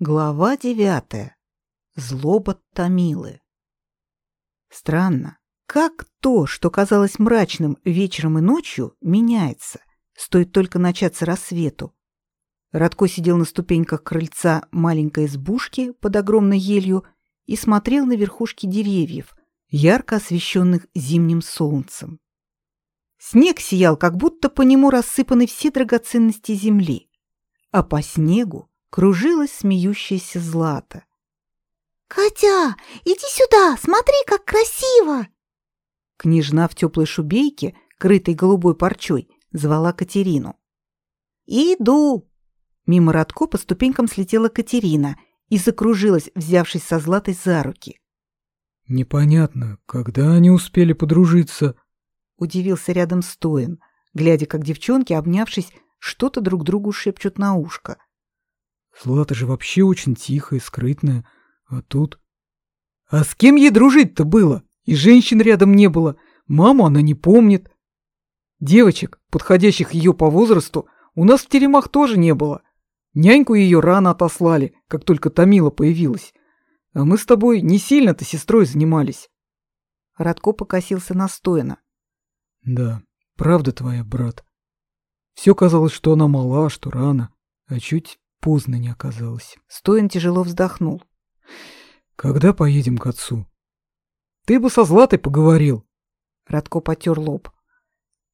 Глава девятая. Злоба Томилы. Странно, как то, что казалось мрачным вечером и ночью, меняется, стоит только начаться рассвету. Радко сидел на ступеньках крыльца маленькой избушки под огромной елью и смотрел на верхушки деревьев, ярко освещенных зимним солнцем. Снег сиял, как будто по нему рассыпаны все драгоценности земли, а по снегу кружилась смеющаяся Злата. «Катя, иди сюда, смотри, как красиво!» Княжна в теплой шубейке, крытой голубой парчой, звала Катерину. «Иду!» Мимо Радко по ступенькам слетела Катерина и закружилась, взявшись со Златой за руки. «Непонятно, когда они успели подружиться?» Удивился рядом Стоин, глядя, как девчонки, обнявшись, что-то друг другу шепчут на ушко. Злата же вообще очень тихая, скрытная. А тут... А с кем ей дружить-то было? И женщин рядом не было. Маму она не помнит. Девочек, подходящих ее по возрасту, у нас в теремах тоже не было. Няньку ее рано отослали, как только Томила появилась. А мы с тобой не сильно-то сестрой занимались. Радко покосился настоянно. Да, правда твоя, брат. Все казалось, что она мала, что рано, а чуть поздно не оказалось. Стоин тяжело вздохнул. Когда поедем к отцу? Ты бы со Златой поговорил. Радко потер лоб.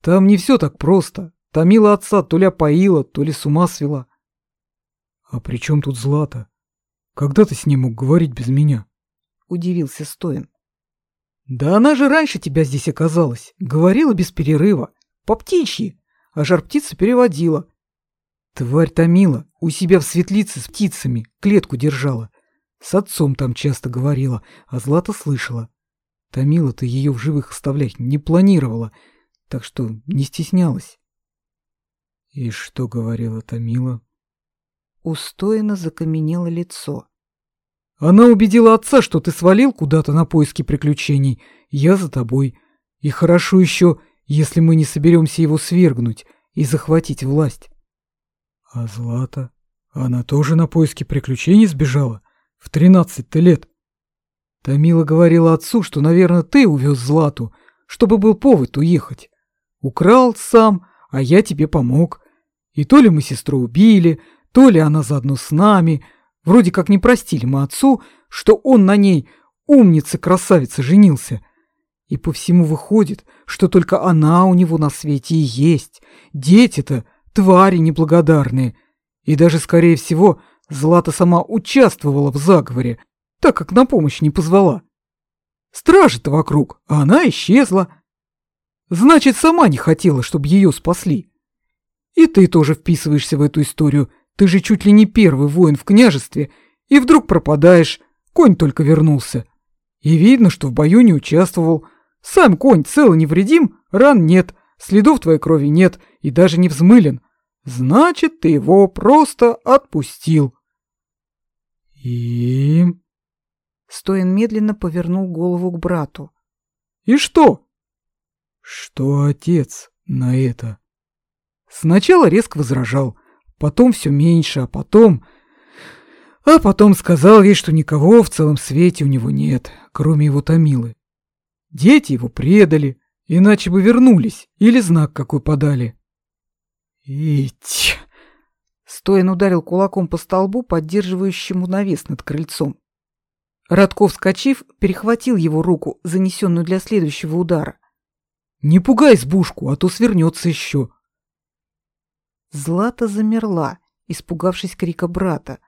Там не все так просто. Томила отца то ли поила, то ли с ума свела. А при чем тут Злата? Когда ты с ней мог говорить без меня? Удивился Стоин. Да она же раньше тебя здесь оказалась. Говорила без перерыва. По птичьи. А жар птица переводила. Тварь томила, у себя в светлице с птицами, клетку держала. С отцом там часто говорила, а Злата слышала. Томила-то ее в живых оставлять не планировала, так что не стеснялась. И что говорила Томила? Устойно закаменело лицо. Она убедила отца, что ты свалил куда-то на поиски приключений. Я за тобой. И хорошо еще, если мы не соберемся его свергнуть и захватить власть. А Злата? Она тоже на поиски приключений сбежала? В тринадцать-то лет. Тамила говорила отцу, что, наверное, ты увез Злату, чтобы был повод уехать. Украл сам, а я тебе помог. И то ли мы сестру убили, то ли она заодно с нами. Вроде как не простили мы отцу, что он на ней, умница-красавица, женился. И по всему выходит, что только она у него на свете и есть. Дети-то Твари неблагодарные. И даже, скорее всего, Злата сама участвовала в заговоре, так как на помощь не позвала. Стражи-то вокруг, а она исчезла. Значит, сама не хотела, чтобы ее спасли. И ты тоже вписываешься в эту историю. Ты же чуть ли не первый воин в княжестве, и вдруг пропадаешь, конь только вернулся. И видно, что в бою не участвовал. Сам конь цел и невредим, ран нет, следов твоей крови нет и даже не взмылен. Значит, ты его просто отпустил. И... Стоин медленно повернул голову к брату. И что? Что отец на это? Сначала резко возражал, потом все меньше, а потом... А потом сказал ей, что никого в целом свете у него нет, кроме его Томилы. Дети его предали, Иначе бы вернулись или знак какой подали. Ить! Стоин ударил кулаком по столбу, поддерживающему навес над крыльцом. Радков, вскочив, перехватил его руку, занесенную для следующего удара. «Не пугай избушку, а то свернется еще!» Злата замерла, испугавшись крика брата.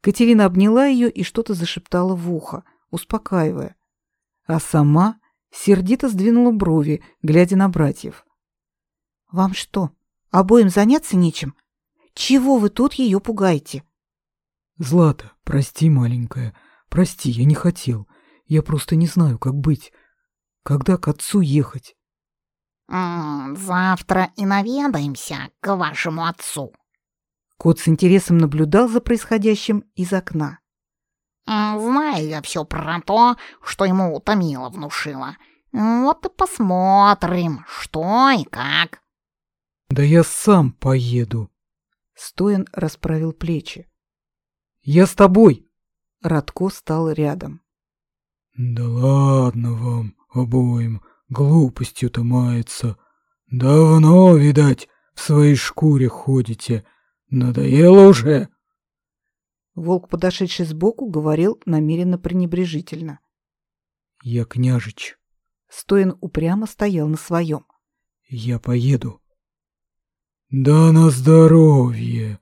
Катерина обняла ее и что-то зашептала в ухо, успокаивая. А сама Сердито сдвинула брови, глядя на братьев. «Вам что, обоим заняться нечем? Чего вы тут ее пугаете?» «Злата, прости, маленькая, прости, я не хотел. Я просто не знаю, как быть. Когда к отцу ехать?» «Завтра и наведаемся к вашему отцу». Кот с интересом наблюдал за происходящим из окна. Знаю я все про то, что ему утомило внушило. Вот и посмотрим, что и как. Да я сам поеду. Стоин расправил плечи. Я с тобой. Радко стал рядом. Да ладно вам обоим, глупостью-то мается. Давно, видать, в своей шкуре ходите. Надоело уже. Волк, подошедший сбоку, говорил намеренно пренебрежительно. Я княжич. Стоин упрямо стоял на своем. Я поеду. Да на здоровье.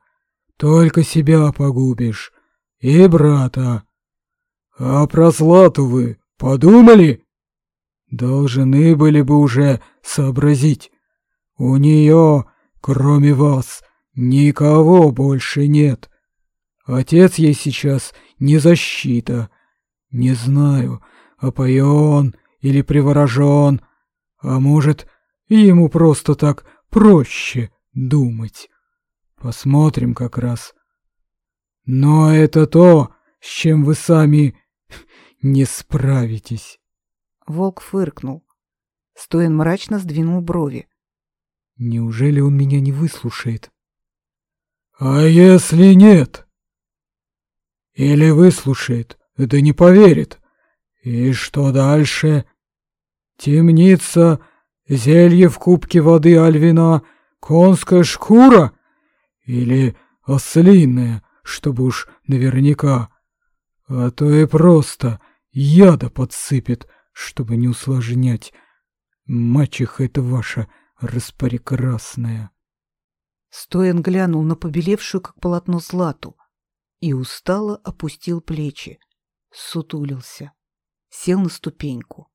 Только себя погубишь. И брата. А про Злату вы подумали? Должны были бы уже сообразить. У нее, кроме вас, никого больше нет. Отец ей сейчас не защита. Не знаю, опоен или приворожен, а может, ему просто так проще думать. Посмотрим как раз. Но это то, с чем вы сами не справитесь. Волк фыркнул. Стоин мрачно сдвинул брови. Неужели он меня не выслушает? А если нет? Или выслушает, да не поверит. И что дальше? Темница, зелье в кубке воды альвина, конская шкура? Или ослиная, чтобы уж наверняка? А то и просто яда подсыпет, чтобы не усложнять. Мачеха это ваша распрекрасная. Стоян глянул на побелевшую, как полотно, злату и устало опустил плечи, сутулился, сел на ступеньку.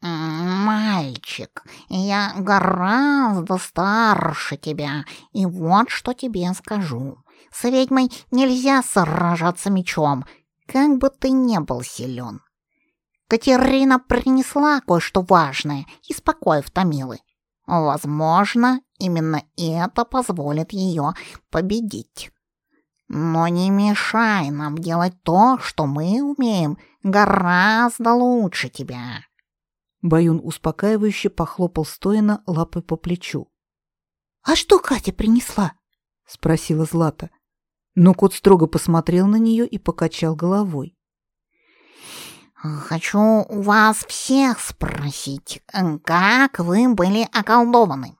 «Мальчик, я гораздо старше тебя, и вот что тебе скажу. С ведьмой нельзя сражаться мечом, как бы ты не был силен. Катерина принесла кое-что важное, испокоив Томилы. Возможно, именно это позволит ее победить. Но не мешай нам делать то, что мы умеем гораздо лучше тебя. Баюн успокаивающе похлопал Стоина лапой по плечу. «А что Катя принесла?» — спросила Злата. Но кот строго посмотрел на нее и покачал головой. «Хочу у вас всех спросить, как вы были околдованы?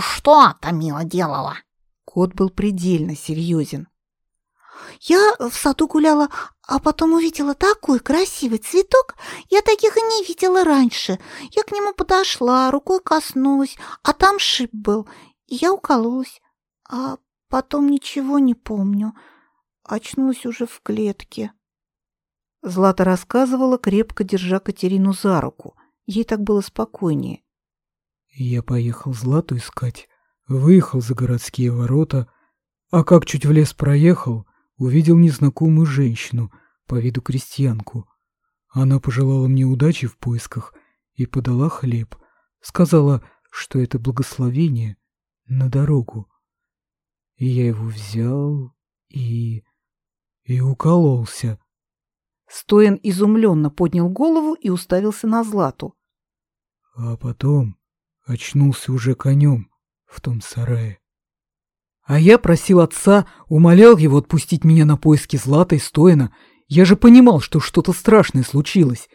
Что Тамила делала?» Кот был предельно серьезен. «Я в саду гуляла, а потом увидела такой красивый цветок. Я таких и не видела раньше. Я к нему подошла, рукой коснулась, а там шип был. Я укололась, а потом ничего не помню. Очнулась уже в клетке». Злата рассказывала, крепко держа Катерину за руку. Ей так было спокойнее. Я поехал Злату искать, выехал за городские ворота, а как чуть в лес проехал, увидел незнакомую женщину, по виду крестьянку. Она пожелала мне удачи в поисках и подала хлеб. Сказала, что это благословение на дорогу. И я его взял и... и укололся. Стоян изумленно поднял голову и уставился на Злату. А потом очнулся уже конем в том сарае. А я просил отца, умолял его отпустить меня на поиски Злата и Стояна. Я же понимал, что что-то страшное случилось.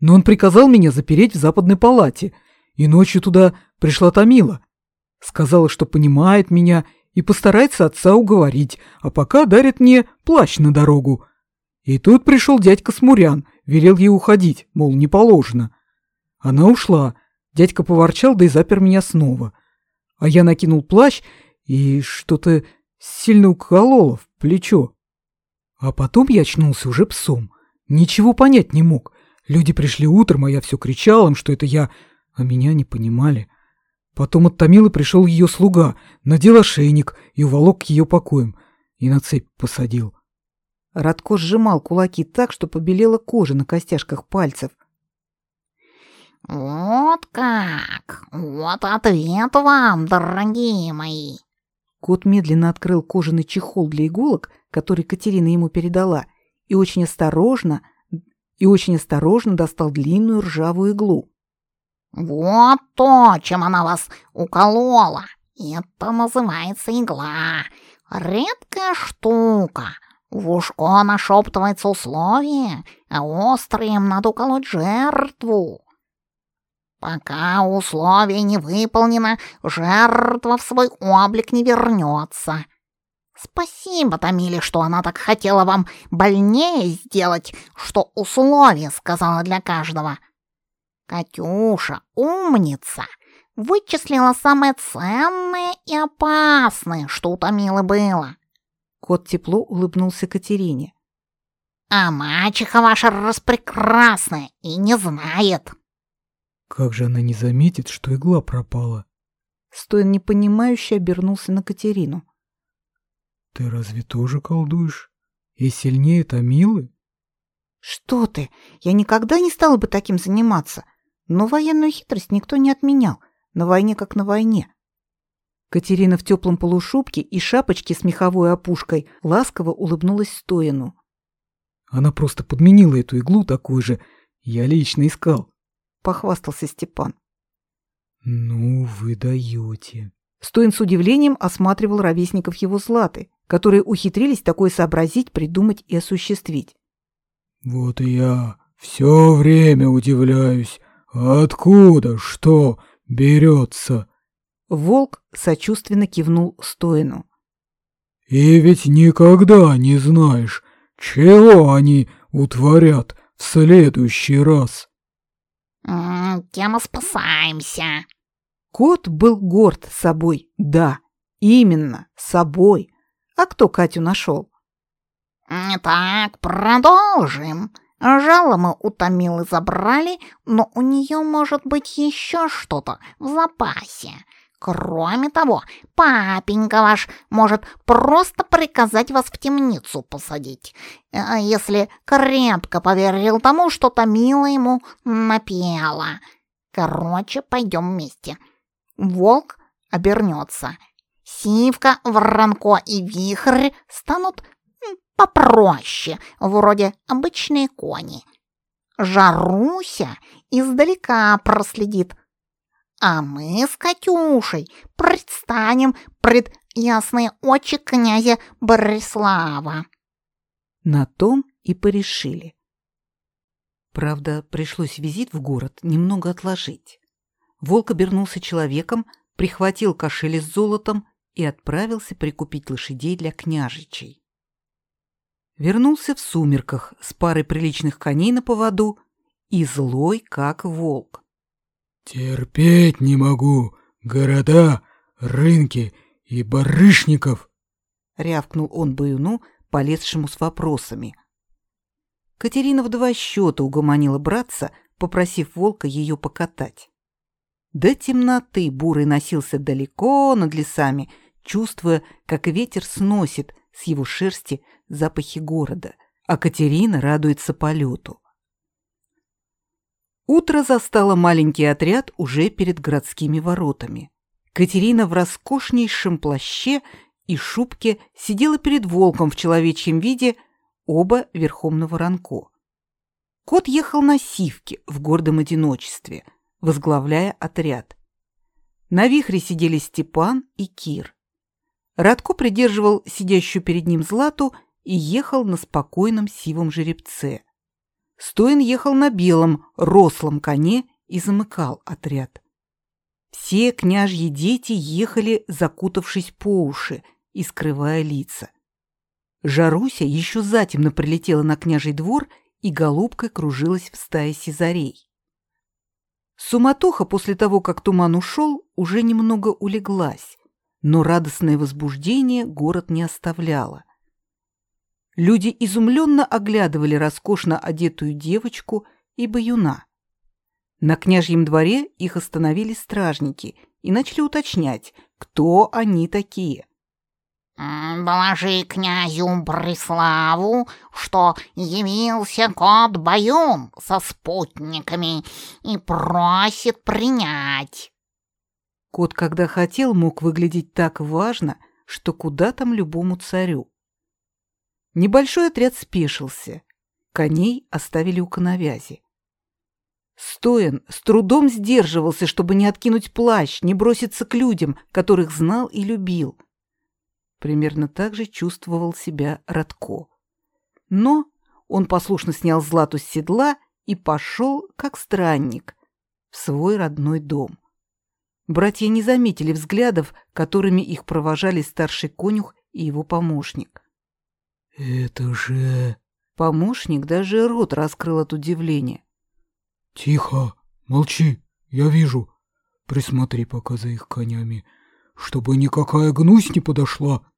Но он приказал меня запереть в западной палате, и ночью туда пришла Томила. Сказала, что понимает меня и постарается отца уговорить, а пока дарит мне плащ на дорогу. И тут пришел дядька Смурян, велел ей уходить, мол, не положено. Она ушла, дядька поворчал, да и запер меня снова. А я накинул плащ, и что-то сильно укололо в плечо. А потом я очнулся уже псом. Ничего понять не мог. Люди пришли утром, а я все кричал им, что это я, а меня не понимали. Потом от Томилы пришел ее слуга, надел ошейник и уволок к ее покоям, и на цепь посадил. Радко сжимал кулаки так, что побелела кожа на костяшках пальцев. «Вот как! Вот ответ вам, дорогие мои!» Кот медленно открыл кожаный чехол для иголок, который Катерина ему передала, и очень осторожно, и очень осторожно достал длинную ржавую иглу. «Вот то, чем она вас уколола. Это называется игла. Редкая штука. В ушко нашептывается условие, а острием надо уколоть жертву. Пока условие не выполнено, жертва в свой облик не вернется. Спасибо, Тамиле, что она так хотела вам больнее сделать, что условие сказала для каждого. Катюша, умница, вычислила самое ценное и опасное, что у Тамилы было. Кот тепло улыбнулся Катерине. А мачеха ваша распрекрасная и не знает. Как же она не заметит, что игла пропала? Стоин непонимающе обернулся на Катерину. Ты разве тоже колдуешь? И сильнее Томилы? Что ты? Я никогда не стала бы таким заниматься. Но военную хитрость никто не отменял. На войне как на войне. Катерина в теплом полушубке и шапочке с меховой опушкой ласково улыбнулась Стоину. Она просто подменила эту иглу такую же. Я лично искал. Похвастался Степан. Ну, вы даете. Стоин с удивлением осматривал ровесников его Златы, которые ухитрились такое сообразить, придумать и осуществить. Вот и я все время удивляюсь, откуда что берется. Волк сочувственно кивнул Стоину. И ведь никогда не знаешь, чего они утворят в следующий раз. Тем и спасаемся. Кот был горд собой, да, именно, собой. А кто Катю нашел? Так, продолжим. Жало мы у Томилы забрали, но у нее может быть еще что-то в запасе. Кроме того, папенька ваш может просто приказать вас в темницу посадить, э, если крепко поверил тому, что Томила ему напела. Короче, пойдем вместе. Волк обернется. Сивка, Воронко и Вихрь станут попроще, вроде обычные кони. Жаруся издалека проследит, а мы с Катюшей предстанем пред ясные очи князя Борислава. На том и порешили. Правда, пришлось визит в город немного отложить. Волк обернулся человеком, прихватил кошель с золотом и отправился прикупить лошадей для княжичей. Вернулся в сумерках с парой приличных коней на поводу и злой, как волк. «Терпеть не могу города, рынки и барышников!» — рявкнул он Баюну, полезшему с вопросами. Катерина в два счета угомонила братца, попросив волка ее покатать. До темноты Бурый носился далеко над лесами, чувствуя, как ветер сносит с его шерсти запахи города, а Катерина радуется полету. Утро застало маленький отряд уже перед городскими воротами. Катерина в роскошнейшем плаще и шубке сидела перед волком в человечьем виде, оба верхом на воронко. Кот ехал на сивке в гордом одиночестве, возглавляя отряд. На вихре сидели Степан и Кир. Радко придерживал сидящую перед ним Злату и ехал на спокойном сивом жеребце. Стоин ехал на белом, рослом коне и замыкал отряд. Все княжьи дети ехали, закутавшись по уши и скрывая лица. Жаруся еще затемно прилетела на княжий двор и голубкой кружилась в стае сизарей. Суматоха после того, как туман ушел, уже немного улеглась, но радостное возбуждение город не оставляло. Люди изумленно оглядывали роскошно одетую девочку и баюна. На княжьем дворе их остановили стражники и начали уточнять, кто они такие. «Доложи князю Бориславу, что явился кот Баюн со спутниками и просит принять». Кот, когда хотел, мог выглядеть так важно, что куда там любому царю. Небольшой отряд спешился. Коней оставили у коновязи. Стоян с трудом сдерживался, чтобы не откинуть плащ, не броситься к людям, которых знал и любил. Примерно так же чувствовал себя Радко. Но он послушно снял Злату с седла и пошел, как странник, в свой родной дом. Братья не заметили взглядов, которыми их провожали старший конюх и его помощник. «Это же...» Помощник даже рот раскрыл от удивления. «Тихо, молчи, я вижу. Присмотри пока за их конями, чтобы никакая гнусь не подошла».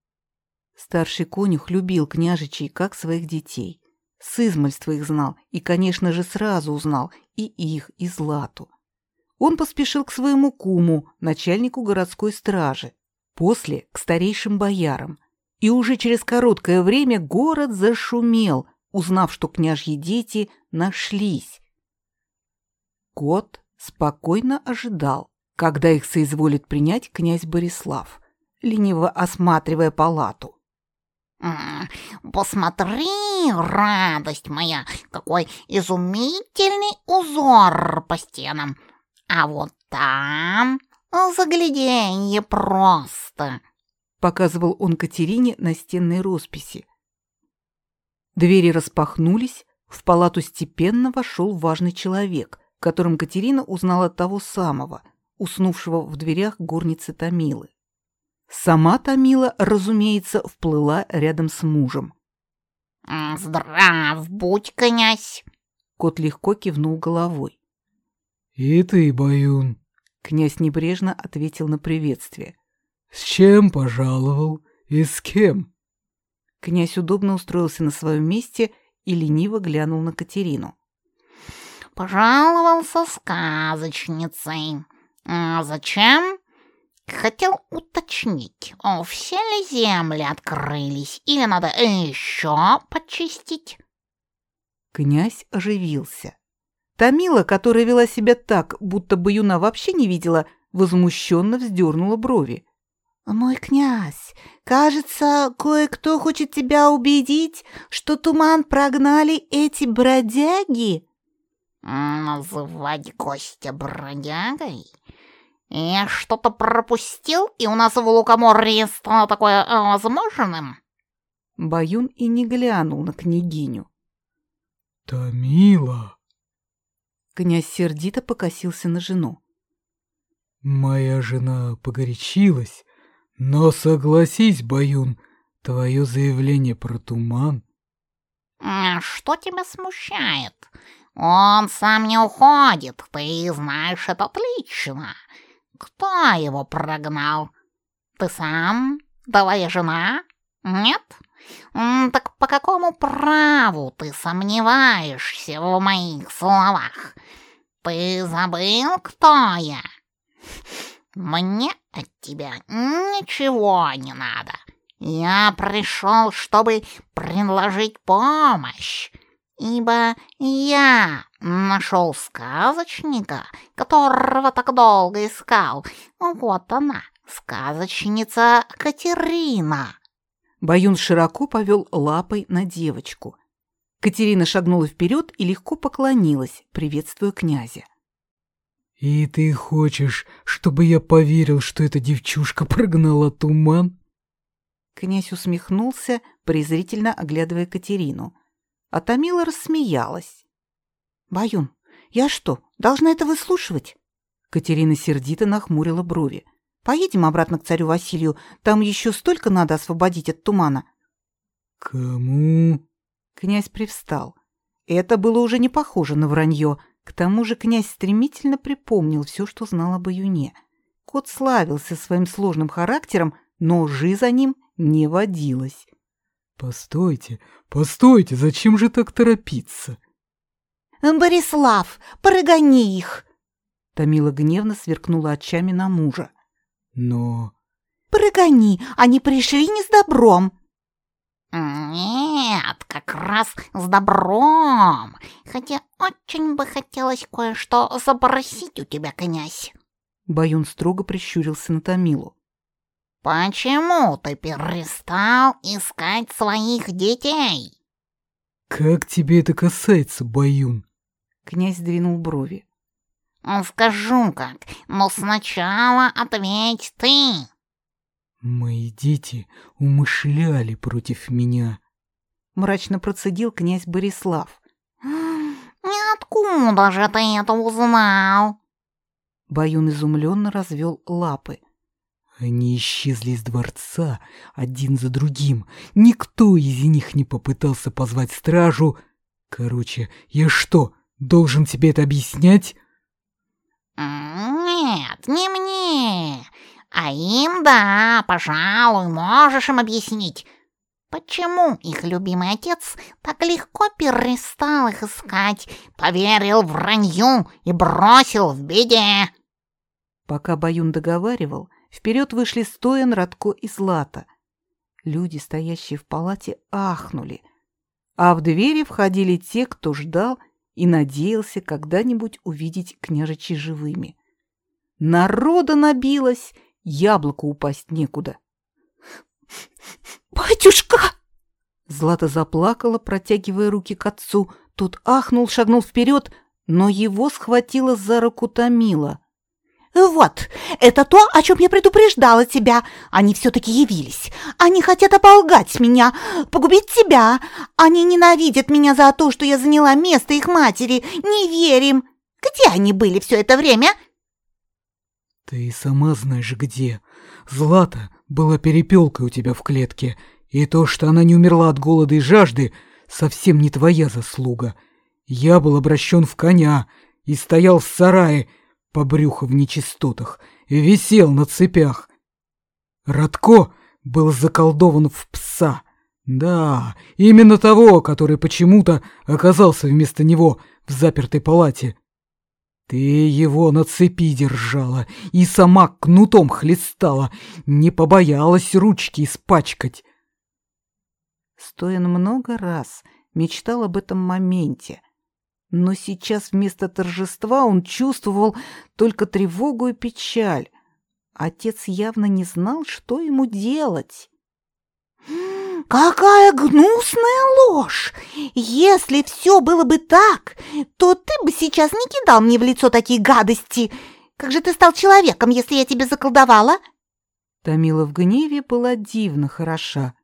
Старший конюх любил княжичей как своих детей. С измальства их знал и, конечно же, сразу узнал и их, и Злату. Он поспешил к своему куму, начальнику городской стражи, после — к старейшим боярам. И уже через короткое время город зашумел, узнав, что княжьи дети нашлись. Кот спокойно ожидал, когда их соизволит принять князь Борислав, лениво осматривая палату. «Посмотри, радость моя, какой изумительный узор по стенам! А вот там загляденье просто!» Показывал он Катерине настенной росписи. Двери распахнулись, в палату степенно вошел важный человек, которым Катерина узнала того самого, уснувшего в дверях горницы Томилы. Сама Томила, разумеется, вплыла рядом с мужем. «Здрав будь, князь!» Кот легко кивнул головой. «И ты, Баюн!» Князь небрежно ответил на приветствие. «С чем пожаловал и с кем?» Князь удобно устроился на своем месте и лениво глянул на Катерину. «Пожаловался сказочницей. А зачем?» Хотел уточнить, все ли земли открылись или надо еще почистить? Князь оживился. Тамила, которая вела себя так, будто бы Юна вообще не видела, возмущенно вздернула брови. «Мой князь, кажется, кое-кто хочет тебя убедить, что туман прогнали эти бродяги?» «Называть гостя бродягой? Я что-то пропустил, и у нас в Лукоморье стало такое э, возможным?» Баюн и не глянул на княгиню. «Томила!» Князь сердито покосился на жену. «Моя жена погорячилась, но согласись, Баюн, твое заявление про туман...» «Что тебя смущает? Он сам не уходит, ты знаешь это отлично. Кто его прогнал? Ты сам? Твоя жена? Нет? Так по какому праву ты сомневаешься в моих словах? Ты забыл, кто я? Мне от тебя ничего не надо. Я пришел, чтобы предложить помощь ибо я нашел сказочника, которого так долго искал. Вот она, сказочница Катерина». Баюн широко повел лапой на девочку. Катерина шагнула вперед и легко поклонилась, приветствуя князя. «И ты хочешь, чтобы я поверил, что эта девчушка прогнала туман?» Князь усмехнулся, презрительно оглядывая Катерину. А Томила рассмеялась. «Баюн, я что, должна это выслушивать?» Катерина сердито нахмурила брови. «Поедем обратно к царю Василию, там еще столько надо освободить от тумана». «Кому?» Князь привстал. Это было уже не похоже на вранье. К тому же князь стремительно припомнил все, что знал об Аюне. Кот славился своим сложным характером, но жи за ним не водилось. «Постойте, постойте, зачем же так торопиться?» «Борислав, прогони их!» Томила гневно сверкнула очами на мужа. «Но...» «Прогони, они пришли не с добром!» «Нет, как раз с добром. Хотя очень бы хотелось кое-что запросить у тебя, князь». Баюн строго прищурился на Томилу. «Почему ты перестал искать своих детей?» «Как тебе это касается, Баюн?» Князь двинул брови. «Скажу как, но сначала ответь ты!» «Мои дети умышляли против меня». мрачно процедил князь Борислав. «Откуда же ты это узнал?» Баюн изумленно развел лапы. Они исчезли из дворца один за другим. Никто из них не попытался позвать стражу. Короче, я что, должен тебе это объяснять? «Нет, не мне. А им, да, пожалуй, можешь им объяснить, почему их любимый отец так легко перестал их искать, поверил вранью и бросил в беде». Пока Баюн договаривал, вперед вышли Стоян, Радко и Злата. Люди, стоящие в палате, ахнули, а в двери входили те, кто ждал и надеялся когда-нибудь увидеть княжичи живыми. Народа набилось, яблоку упасть некуда. «Батюшка!» Злата заплакала, протягивая руки к отцу. Тот ахнул, шагнул вперед, но его схватила за руку Томила. «Вот, это то, о чем я предупреждала тебя. Они все-таки явились. Они хотят ополгать меня, погубить тебя. Они ненавидят меня за то, что я заняла место их матери. Не верим. Где они были все это время?» Ты сама знаешь где. Злата была перепелкой у тебя в клетке, и то, что она не умерла от голода и жажды, совсем не твоя заслуга. Я был обращен в коня и стоял в сарае, по брюху в нечистотах и висел на цепях. Радко был заколдован в пса. Да, именно того, который почему-то оказался вместо него в запертой палате. Ты его на цепи держала и сама кнутом хлестала, не побоялась ручки испачкать. Стоян много раз мечтал об этом моменте — но сейчас вместо торжества он чувствовал только тревогу и печаль. Отец явно не знал, что ему делать. «Какая гнусная ложь! Если все было бы так, то ты бы сейчас не кидал мне в лицо такие гадости. Как же ты стал человеком, если я тебя заколдовала?» Томила в гневе была дивно хороша.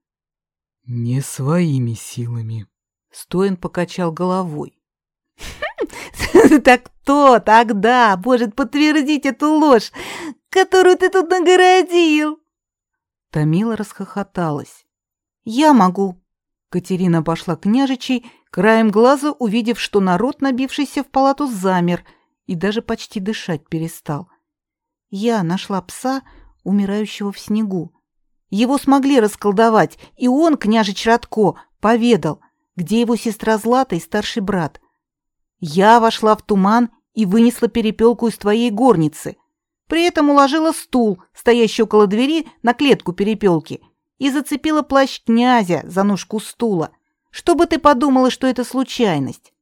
«Не своими силами», — Стоин покачал головой. Так кто тогда может подтвердить эту ложь, которую ты тут нагородил? Томила расхохоталась. Я могу. Катерина пошла к княжичей, краем глаза увидев, что народ, набившийся в палату, замер и даже почти дышать перестал. Я нашла пса, умирающего в снегу. Его смогли расколдовать, и он, княжич Радко, поведал, где его сестра Злата и старший брат. Я вошла в туман и вынесла перепелку из твоей горницы. При этом уложила стул, стоящий около двери, на клетку перепелки и зацепила плащ князя за ножку стула, чтобы ты подумала, что это случайность.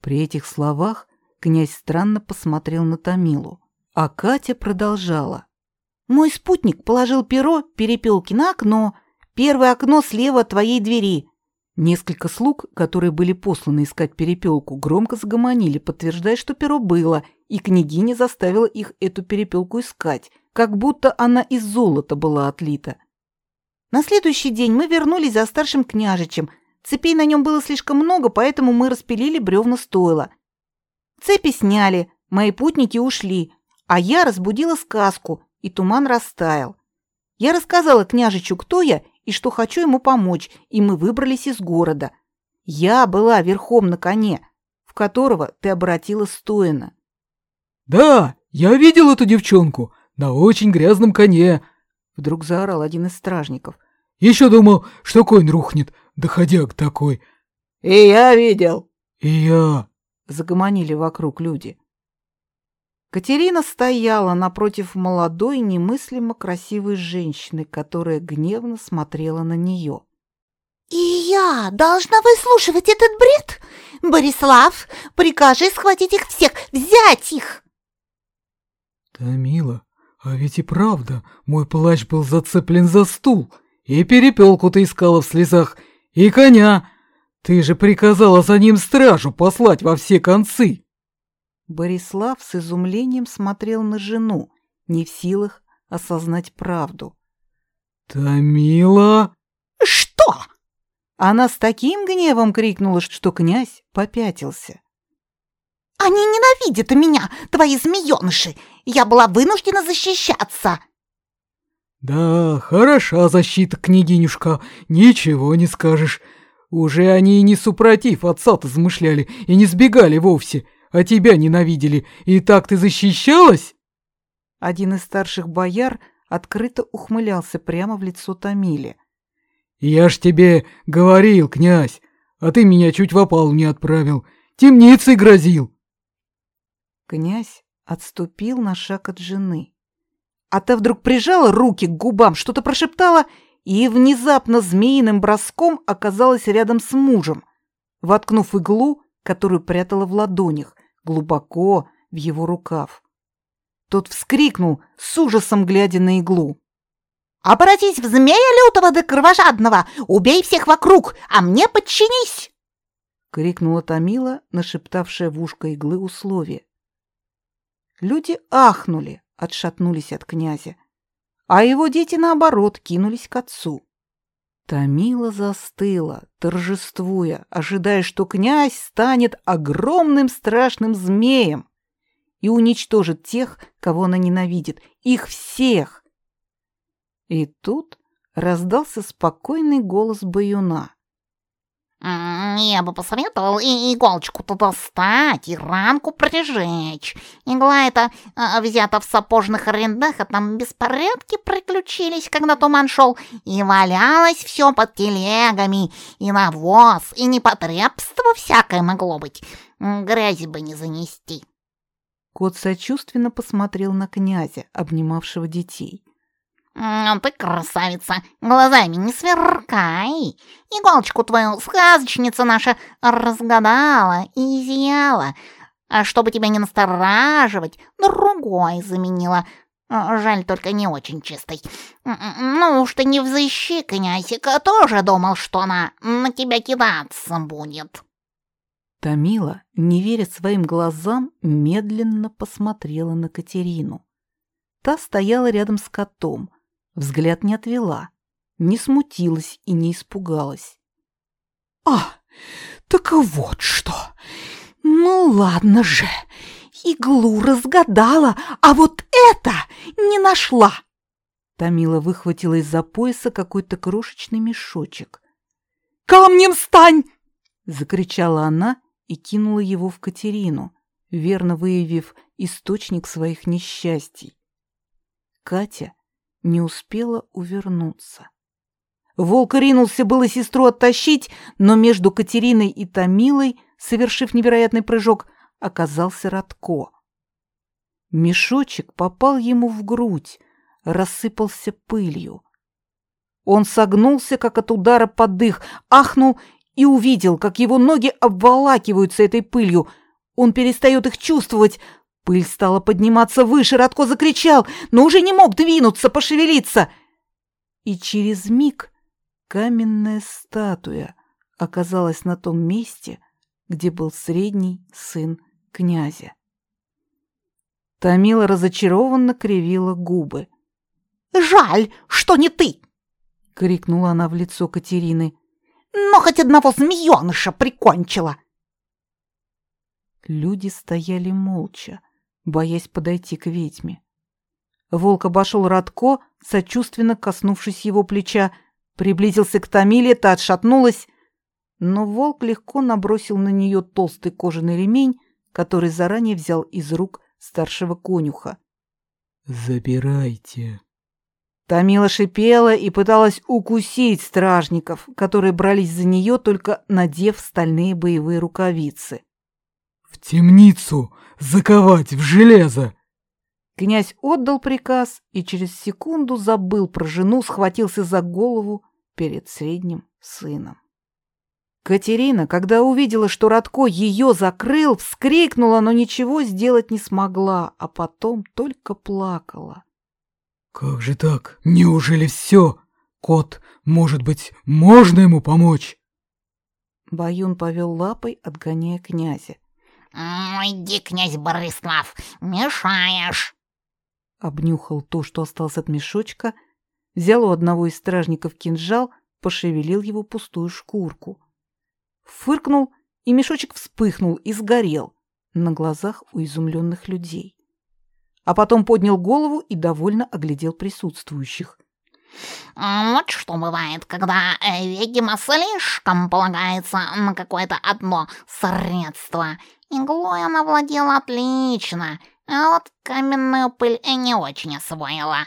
При этих словах князь странно посмотрел на Томилу, а Катя продолжала. Мой спутник положил перо перепелки на окно, первое окно слева от твоей двери, Несколько слуг, которые были посланы искать перепелку, громко загомонили, подтверждая, что перо было, и княгиня заставила их эту перепелку искать, как будто она из золота была отлита. На следующий день мы вернулись за старшим княжичем. Цепей на нем было слишком много, поэтому мы распилили бревна стойла. Цепи сняли, мои путники ушли, а я разбудила сказку, и туман растаял. Я рассказала княжичу, кто я и что хочу ему помочь, и мы выбрались из города. Я была верхом на коне, в которого ты обратила стоина. «Да, я видел эту девчонку на очень грязном коне», — вдруг заорал один из стражников. «Еще думал, что конь рухнет, доходяг такой». «И я видел». «И я», — загомонили вокруг люди. Катерина стояла напротив молодой, немыслимо красивой женщины, которая гневно смотрела на нее. «И я должна выслушивать этот бред? Борислав, прикажи схватить их всех, взять их!» «Тамила, а ведь и правда, мой плащ был зацеплен за стул, и перепелку ты искала в слезах, и коня. Ты же приказала за ним стражу послать во все концы!» Борислав с изумлением смотрел на жену, не в силах осознать правду. «Тамила?» «Что?» Она с таким гневом крикнула, что князь попятился. «Они ненавидят меня, твои змееныши! Я была вынуждена защищаться!» «Да, хороша защита, княгинюшка, ничего не скажешь. Уже они и не супротив отца-то замышляли, и не сбегали вовсе, а тебя ненавидели, и так ты защищалась?» Один из старших бояр открыто ухмылялся прямо в лицо Томиле. «Я ж тебе говорил, князь, а ты меня чуть в опалу не отправил, темницей грозил!» Князь отступил на шаг от жены. А та вдруг прижала руки к губам, что-то прошептала и внезапно змеиным броском оказалась рядом с мужем, воткнув иглу, которую прятала в ладонях, глубоко в его рукав. Тот вскрикнул, с ужасом глядя на иглу. «Обратись в змея лютого да кровожадного! Убей всех вокруг, а мне подчинись!» — крикнула Томила, нашептавшая в ушко иглы условия. Люди ахнули, отшатнулись от князя, а его дети, наоборот, кинулись к отцу. Томила застыла, торжествуя, ожидая, что князь станет огромным страшным змеем и уничтожит тех, кого она ненавидит, их всех. И тут раздался спокойный голос Баюна. Я бы посоветовал и иголочку-то достать, и ранку прижечь. Игла эта а, взята в сапожных арендах, а там беспорядки приключились, когда туман шел, и валялось все под телегами, и навоз, и непотребство всякое могло быть. Грязи бы не занести. Кот сочувственно посмотрел на князя, обнимавшего детей. «Ты красавица, глазами не сверкай. Иголочку твою сказочница наша разгадала и изъяла. А чтобы тебя не настораживать, другой заменила. Жаль, только не очень чистый. Ну уж ты не взыщи, князик, тоже думал, что она на тебя кидаться будет». Тамила, не веря своим глазам, медленно посмотрела на Катерину. Та стояла рядом с котом, Взгляд не отвела, не смутилась и не испугалась. «А, так вот что! Ну ладно же, иглу разгадала, а вот это не нашла!» Тамила выхватила из-за пояса какой-то крошечный мешочек. «Камнем стань!» — закричала она и кинула его в Катерину, верно выявив источник своих несчастий. Катя не успела увернуться. Волк ринулся было сестру оттащить, но между Катериной и Томилой, совершив невероятный прыжок, оказался Радко. Мешочек попал ему в грудь, рассыпался пылью. Он согнулся, как от удара под дых, ахнул и увидел, как его ноги обволакиваются этой пылью. Он перестает их чувствовать, Пыль стала подниматься выше, Радко закричал, но уже не мог двинуться, пошевелиться. И через миг каменная статуя оказалась на том месте, где был средний сын князя. Тамила разочарованно кривила губы. «Жаль, что не ты!» — крикнула она в лицо Катерины. «Но хоть одного змееныша прикончила!» Люди стояли молча, боясь подойти к ведьме. Волк обошел Радко, сочувственно коснувшись его плеча, приблизился к Томиле, та отшатнулась, но волк легко набросил на нее толстый кожаный ремень, который заранее взял из рук старшего конюха. «Забирайте». Томила шипела и пыталась укусить стражников, которые брались за нее, только надев стальные боевые рукавицы. «В темницу! Заковать в железо!» Князь отдал приказ и через секунду забыл про жену, схватился за голову перед средним сыном. Катерина, когда увидела, что Радко ее закрыл, вскрикнула, но ничего сделать не смогла, а потом только плакала. «Как же так? Неужели все? Кот, может быть, можно ему помочь?» Баюн повел лапой, отгоняя князя. «Иди, князь Борислав, мешаешь!» Обнюхал то, что осталось от мешочка, взял у одного из стражников кинжал, пошевелил его пустую шкурку. Фыркнул, и мешочек вспыхнул и сгорел на глазах у изумленных людей. А потом поднял голову и довольно оглядел присутствующих. Вот что бывает, когда э, видимо слишком полагается на какое-то одно средство. Иглой она владела отлично, а вот каменную пыль не очень освоила.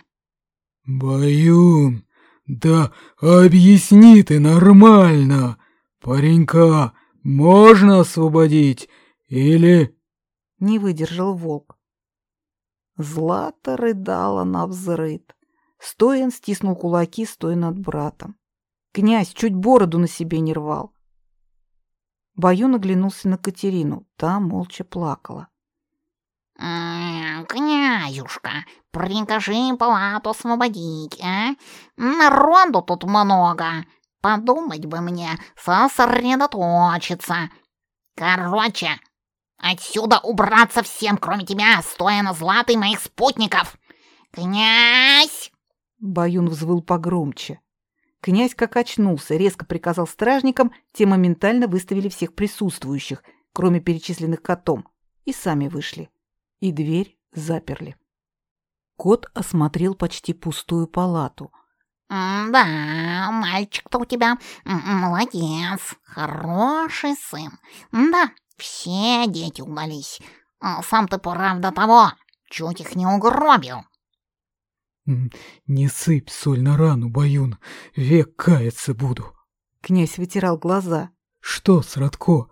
«Баюн, да объясни ты нормально. Паренька можно освободить или...» Не выдержал волк. Злата рыдала на взрыд. Стоян стиснул кулаки, стоя над братом. Князь чуть бороду на себе не рвал. Баюн оглянулся на Катерину. Та молча плакала. «Князюшка, прикажи палату освободить, а? Народу тут много. Подумать бы мне, сосредоточиться. Короче, отсюда убраться всем, кроме тебя, стоя на златой моих спутников. Князь!» Баюн взвыл погромче. Князь как очнулся, резко приказал стражникам, те моментально выставили всех присутствующих, кроме перечисленных котом, и сами вышли. И дверь заперли. Кот осмотрел почти пустую палату. «Да, мальчик-то у тебя молодец, хороший сын. Да, все дети удались. Сам ты, правда, того, чуть их не угробил». «Не сыпь соль на рану, Баюн, век каяться буду». Князь вытирал глаза. «Что с Радко?»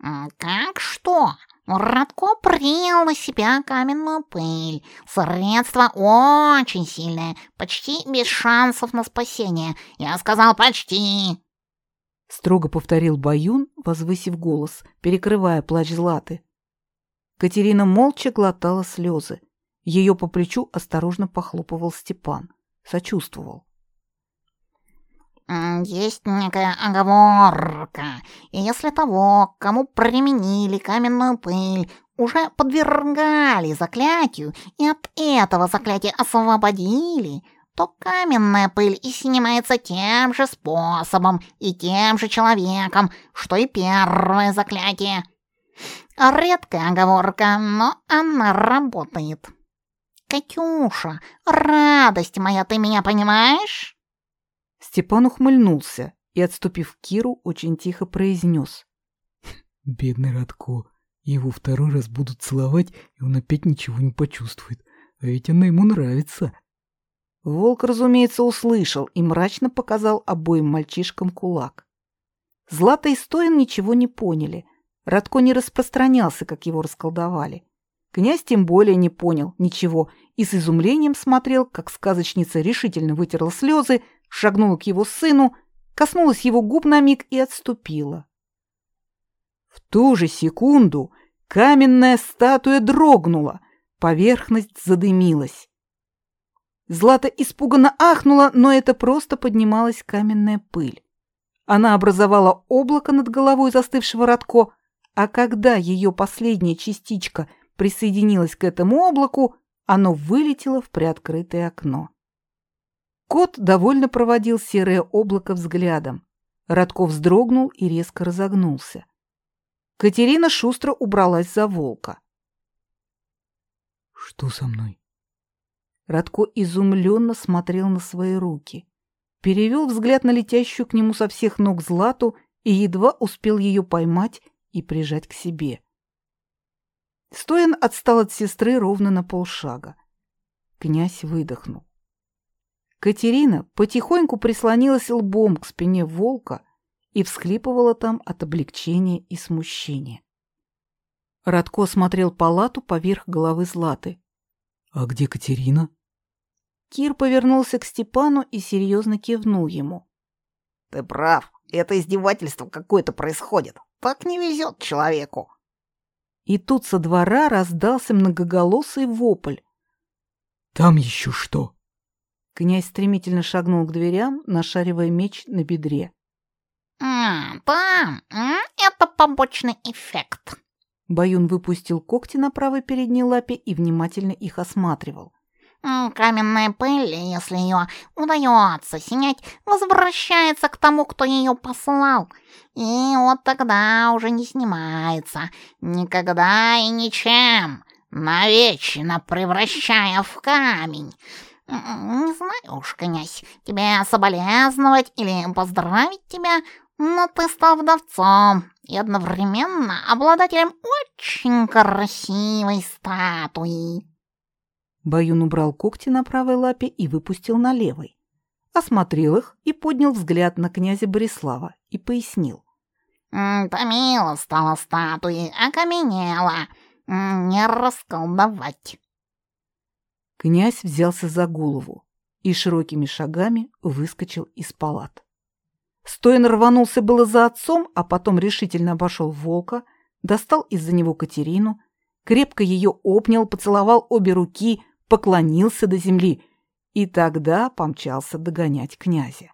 «Как что? Радко принял на себя каменную пыль. Средство очень сильное, почти без шансов на спасение. Я сказал почти. Строго повторил Баюн, возвысив голос, перекрывая плач Златы. Катерина молча глотала слезы. Ее по плечу осторожно похлопывал Степан. Сочувствовал. Есть некая оговорка. Если того, кому применили каменную пыль, уже подвергали заклятию и от этого заклятия освободили, то каменная пыль и снимается тем же способом и тем же человеком, что и первое заклятие. Редкая оговорка, но она работает. Катюша, радость моя, ты меня понимаешь? Степан ухмыльнулся и, отступив к Киру, очень тихо произнес. «Бедный Радко, его второй раз будут целовать, и он опять ничего не почувствует. А ведь она ему нравится». Волк, разумеется, услышал и мрачно показал обоим мальчишкам кулак. Злата и Стоин ничего не поняли. Радко не распространялся, как его расколдовали. Князь тем более не понял ничего и с изумлением смотрел, как сказочница решительно вытерла слезы, шагнула к его сыну, коснулась его губ на миг и отступила. В ту же секунду каменная статуя дрогнула, поверхность задымилась. Злата испуганно ахнула, но это просто поднималась каменная пыль. Она образовала облако над головой застывшего Радко, а когда ее последняя частичка присоединилась к этому облаку, оно вылетело в приоткрытое окно. Кот довольно проводил серое облако взглядом. Радков вздрогнул и резко разогнулся. Катерина шустро убралась за волка. «Что со мной?» Радко изумленно смотрел на свои руки. Перевел взгляд на летящую к нему со всех ног Злату и едва успел ее поймать и прижать к себе. Стоян отстал от сестры ровно на полшага. Князь выдохнул. Катерина потихоньку прислонилась лбом к спине волка и всхлипывала там от облегчения и смущения. Радко смотрел палату поверх головы Златы. «А где Катерина?» Кир повернулся к Степану и серьезно кивнул ему. «Ты прав, это издевательство какое-то происходит. Так не везет человеку». И тут со двора раздался многоголосый вопль. «Там еще что?» Князь стремительно шагнул к дверям, нашаривая меч на бедре. «А, там, это побочный эффект». Баюн выпустил когти на правой передней лапе и внимательно их осматривал. Каменная пыль, если ее удается снять, возвращается к тому, кто ее послал. И вот тогда уже не снимается. Никогда и ничем. Навечно превращая в камень. Не знаю уж, князь, тебе соболезновать или поздравить тебя, но ты стал вдовцом и одновременно обладателем очень красивой статуи. Баюн убрал когти на правой лапе и выпустил на левой. Осмотрел их и поднял взгляд на князя Борислава и пояснил. «Томила стала статуей, окаменела. Не расколдовать». Князь взялся за голову и широкими шагами выскочил из палат. Стоин рванулся было за отцом, а потом решительно обошел волка, достал из-за него Катерину, крепко ее обнял, поцеловал обе руки, поклонился до земли и тогда помчался догонять князя.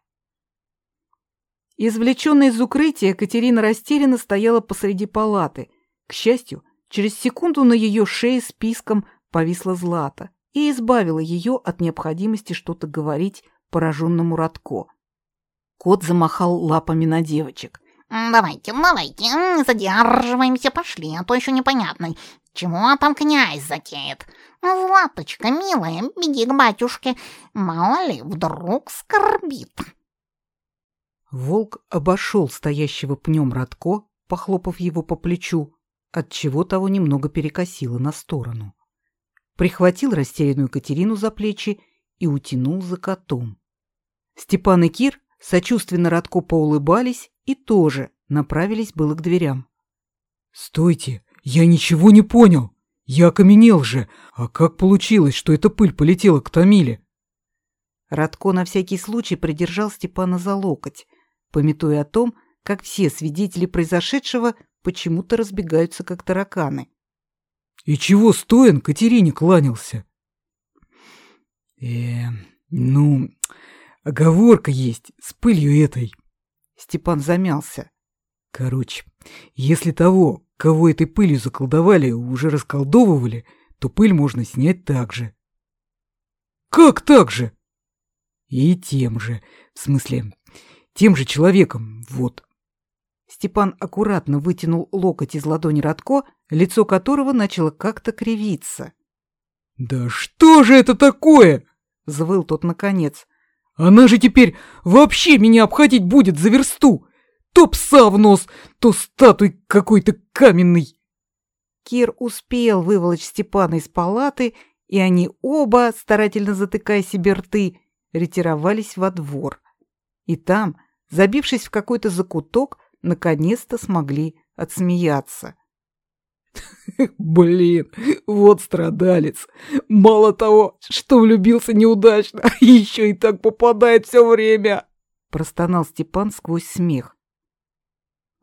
Извлеченная из укрытия, Катерина растерянно стояла посреди палаты. К счастью, через секунду на ее шее списком повисла злата и избавила ее от необходимости что-то говорить пораженному Радко. Кот замахал лапами на девочек. «Давайте, давайте, задерживаемся, пошли, а то еще непонятно, чего там князь затеет. Златочка, милая, беги к батюшке, мало ли, вдруг скорбит». Волк обошел стоящего пнем Радко, похлопав его по плечу, отчего того немного перекосило на сторону. Прихватил растерянную Катерину за плечи и утянул за котом. Степан и Кир сочувственно Радко поулыбались и тоже направились было к дверям. «Стойте, я ничего не понял. Я окаменел же. А как получилось, что эта пыль полетела к Томиле?» Радко на всякий случай придержал Степана за локоть, пометуя о том, как все свидетели произошедшего почему-то разбегаются, как тараканы. «И чего Стоин Катерине кланялся?» «Э, ну, оговорка есть с пылью этой». Степан замялся. Короче, если того, кого этой пылью заколдовали, уже расколдовывали, то пыль можно снять так же. Как так же? И тем же, в смысле, тем же человеком, вот. Степан аккуратно вытянул локоть из ладони Радко, лицо которого начало как-то кривиться. «Да что же это такое?» — взвыл тот наконец. «Она же теперь вообще меня обходить будет за версту! То пса в нос, то статуй какой-то каменный!» Кир успел выволочь Степана из палаты, и они оба, старательно затыкая себе рты, ретировались во двор. И там, забившись в какой-то закуток, наконец-то смогли отсмеяться. Блин, вот страдалец. Мало того, что влюбился неудачно, еще и так попадает все время. Простонал Степан сквозь смех.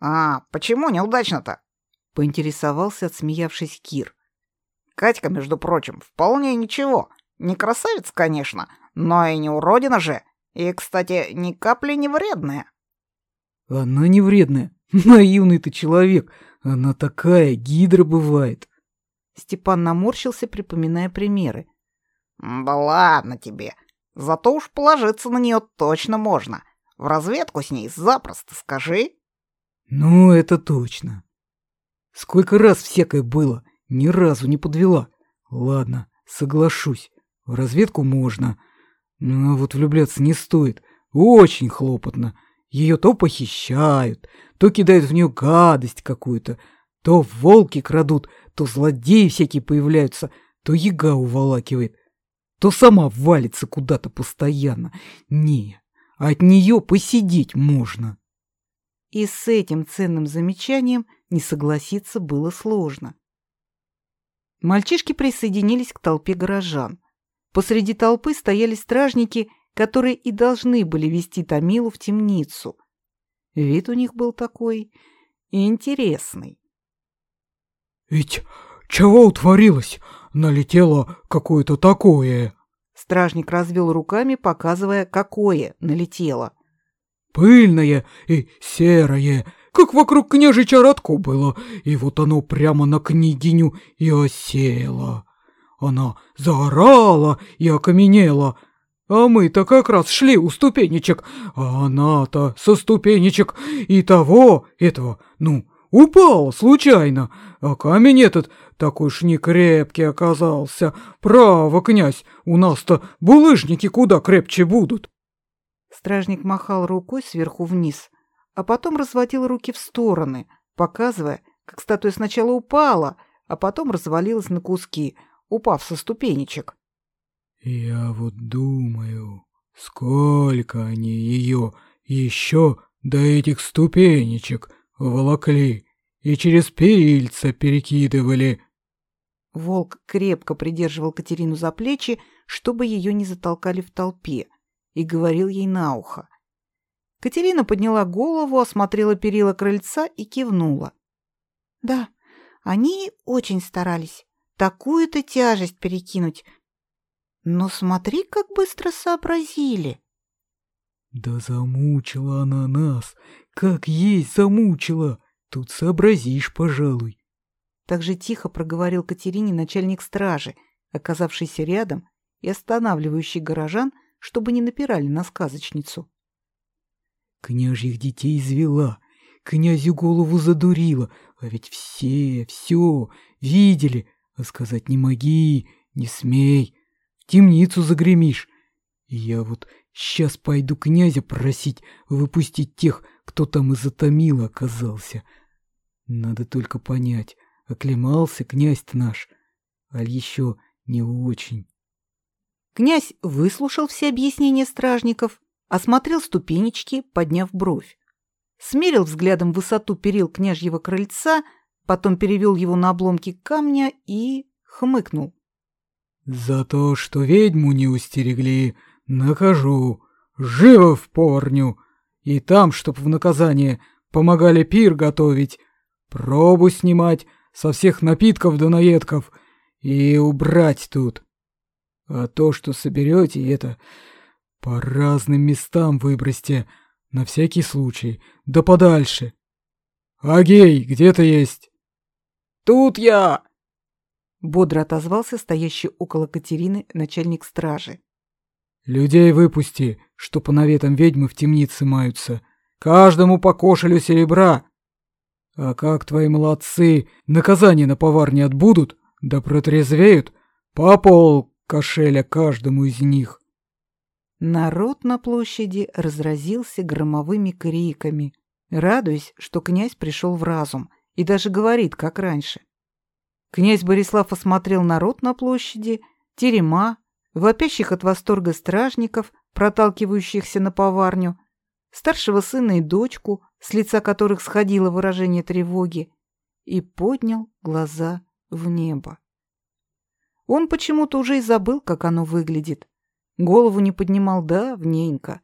А почему неудачно-то? Поинтересовался, отсмеявшись Кир. Катька, между прочим, вполне ничего. Не красавец, конечно, но и не уродина же. И, кстати, ни капли не вредная. Она не вредная. Наивный ты человек. Она такая, гидра бывает. Степан наморщился, припоминая примеры. Да ладно тебе. Зато уж положиться на нее точно можно. В разведку с ней запросто скажи. Ну, это точно. Сколько раз всякое было, ни разу не подвела. Ладно, соглашусь. В разведку можно. Но вот влюбляться не стоит. Очень хлопотно. Ее то похищают, то кидают в нее гадость какую-то, то волки крадут, то злодеи всякие появляются, то яга уволакивает, то сама валится куда-то постоянно. Не, от нее посидеть можно. И с этим ценным замечанием не согласиться было сложно. Мальчишки присоединились к толпе горожан. Посреди толпы стояли стражники которые и должны были вести Томилу в темницу. Вид у них был такой интересный. «Ведь чего утворилось? Налетело какое-то такое!» Стражник развел руками, показывая, какое налетело. «Пыльное и серое, как вокруг княжича Радко было, и вот оно прямо на княгиню и осело. она заорала и окаменела. А мы-то как раз шли у ступенечек, а она-то со ступенечек и того, этого, ну, упала случайно, а камень этот такой ж не крепкий оказался. Право, князь, у нас-то булыжники куда крепче будут. Стражник махал рукой сверху вниз, а потом разводил руки в стороны, показывая, как статуя сначала упала, а потом развалилась на куски, упав со ступенечек. Я вот думаю, сколько они ее еще до этих ступенечек волокли и через перильца перекидывали. Волк крепко придерживал Катерину за плечи, чтобы ее не затолкали в толпе, и говорил ей на ухо. Катерина подняла голову, осмотрела перила крыльца и кивнула. «Да, они очень старались такую-то тяжесть перекинуть, но смотри, как быстро сообразили. Да замучила она нас, как есть замучила. Тут сообразишь, пожалуй. Так же тихо проговорил Катерине начальник стражи, оказавшийся рядом и останавливающий горожан, чтобы не напирали на сказочницу. Княжьих детей извела, князю голову задурила, а ведь все, все видели, а сказать не моги, не смей темницу загремишь. Я вот сейчас пойду князя просить выпустить тех, кто там из-за Томила оказался. Надо только понять, оклемался князь-то наш, аль еще не очень. Князь выслушал все объяснения стражников, осмотрел ступенечки, подняв бровь. Смерил взглядом высоту перил княжьего крыльца, потом перевел его на обломки камня и хмыкнул. За то, что ведьму не устерегли, накажу. Живо в порню. И там, чтоб в наказание помогали пир готовить, пробу снимать со всех напитков до наедков и убрать тут. А то, что соберете, это по разным местам выбросьте, на всякий случай, да подальше. Агей, где ты есть? Тут я! Бодро отозвался стоящий около Катерины начальник стражи. «Людей выпусти, что по наветам ведьмы в темнице маются. Каждому по кошелю серебра. А как твои молодцы наказание на поварне отбудут, да протрезвеют, по пол кошеля каждому из них». Народ на площади разразился громовыми криками, радуясь, что князь пришел в разум и даже говорит, как раньше. Князь Борислав осмотрел народ на площади, терема, вопящих от восторга стражников, проталкивающихся на поварню, старшего сына и дочку, с лица которых сходило выражение тревоги, и поднял глаза в небо. Он почему-то уже и забыл, как оно выглядит. Голову не поднимал давненько.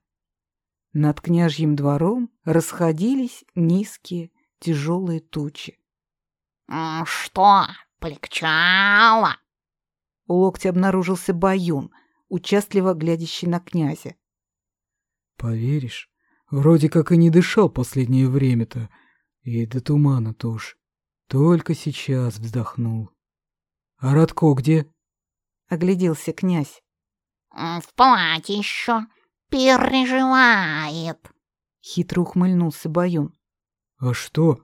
Над княжьим двором расходились низкие, тяжелые тучи. «Что, Полегчало. У локтя обнаружился Баюн, участливо глядящий на князя. Поверишь, вроде как и не дышал последнее время-то, и до тумана тоже. Только сейчас вздохнул. А Радко где? Огляделся князь. В палате еще переживает. Хитро ухмыльнулся Баюн. А что?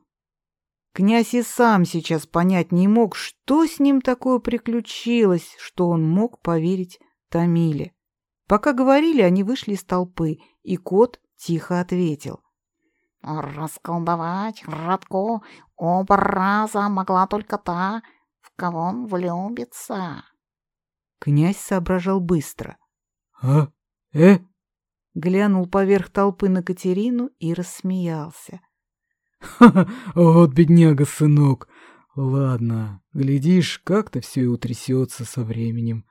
Князь и сам сейчас понять не мог, что с ним такое приключилось, что он мог поверить Томиле. Пока говорили, они вышли из толпы, и кот тихо ответил. «Расколдовать Радко оба раза могла только та, в кого он влюбится». Князь соображал быстро. «А? Э?» Глянул поверх толпы на Катерину и рассмеялся. Ха-ха, вот бедняга, сынок. Ладно, глядишь, как-то все и утрясется со временем.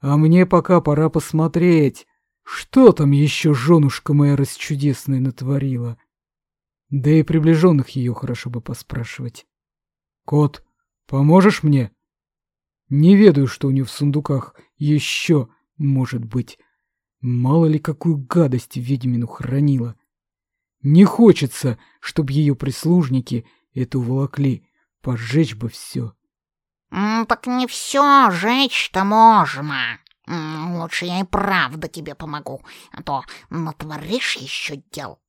А мне пока пора посмотреть, что там еще женушка моя расчудесная натворила. Да и приближенных ее хорошо бы поспрашивать. Кот, поможешь мне? Не ведаю, что у нее в сундуках еще может быть. Мало ли какую гадость ведьмину хранила. Не хочется, чтобы ее прислужники это уволокли, пожечь бы все. «Так не все жечь-то можно. Лучше я и правда тебе помогу, а то натворишь еще дел».